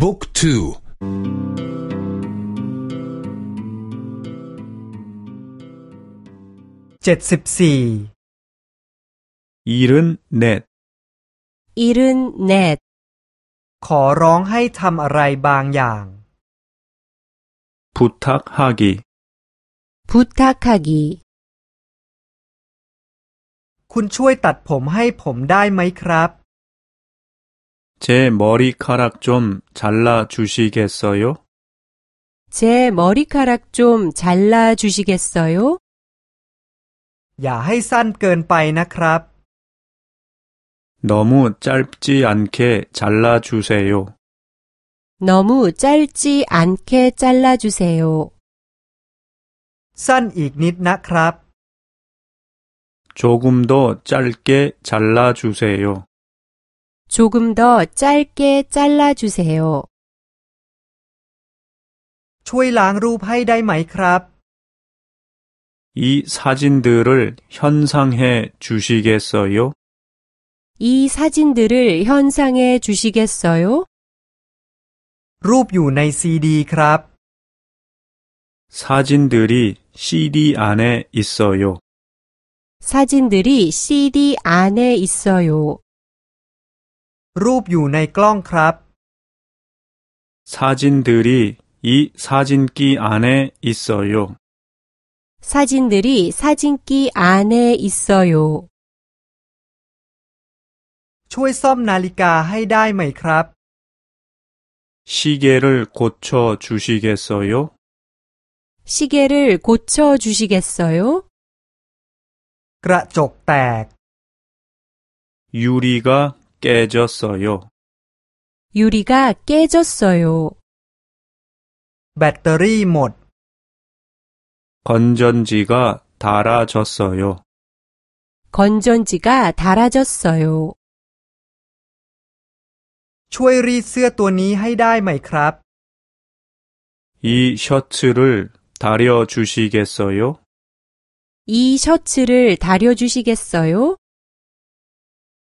บุ๊กทูเจ็ดสิบสี่อีรุนเนตอีรุนเน็ตขอร้องให้ทำอะไรบางอย่างพุทธักฮากิพุทธักฮากิคุณช่วยตัดผมให้ผมได้ไหมครับ 제 머리카락 좀 잘라 주시겠어요? 제 머리카락 좀 잘라 주시겠어요? อย่าให้สั้นเกินไปนะครับ 너무 짧지 않게 잘라 주세요. 너무 짧지 않게 잘라 주세요. สั้นอีกนิดนะครับ 조금 더 짧게 잘라 주세요. 조금 더 짧게 잘라 주세요. ช่วยล้างรูปให้ได้ไหมครับ 이 사진들을 현상해 주시겠어요? 이 사진들을 현상해 주시겠어요? รูปอยู่ในซีดีครับ 사진들이 CD 안에 있어요. 사진들이 CD 안에 있어요. รูปอยู่ในกล้องครับ 사진들이 이 사진기 안에 있어요. 사진들이 사진기 안에 있어요. ช่วยซ่อมนาฬิกาให้ได้ไหมครับ 시계를 고쳐 주시겠어요? 시계를 고쳐 주시겠어요? กระจกแตก 유리가 깨졌어요. 유리가 깨졌어요. แบตเตอรี่หมด 건전지가 닳아졌어요. 건전지가 닳아졌어요. ช่วยรีดเสื้อตัวนี้ให้ได้ไหมครับ 이 셔츠를 다려 주시겠어요? 이 셔츠를 다려주시겠어요?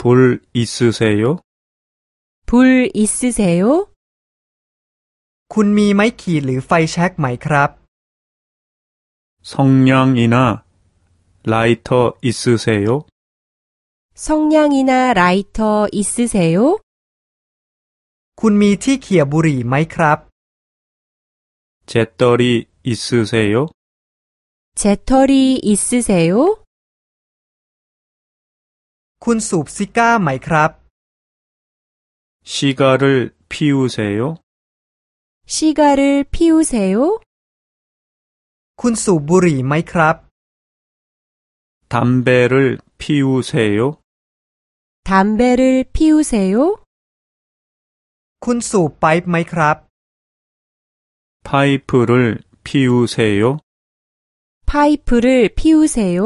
불 있으세요? 불 있으세요? คุณมีไม้ขีดหรือไฟแช็กไหมครับ 성냥이나 라이터 있으세요? 성냥이나 라이터 있으세요? คุณมีที่เขี่ยบุหรี่ไหมครับ 재떨이 있으세요? 재털이 있으세요? คุณสูบซิก้าไหมครับ 시가를 피우세요? 시가를 피우세요? คุณสูบบุหรี่ไหมครับ 담배를 피우세요? 담배를 피우세요? คุณสูบไปป์ไหมครับ 파이프를 피우세요? 파이프를 피우세요?